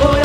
på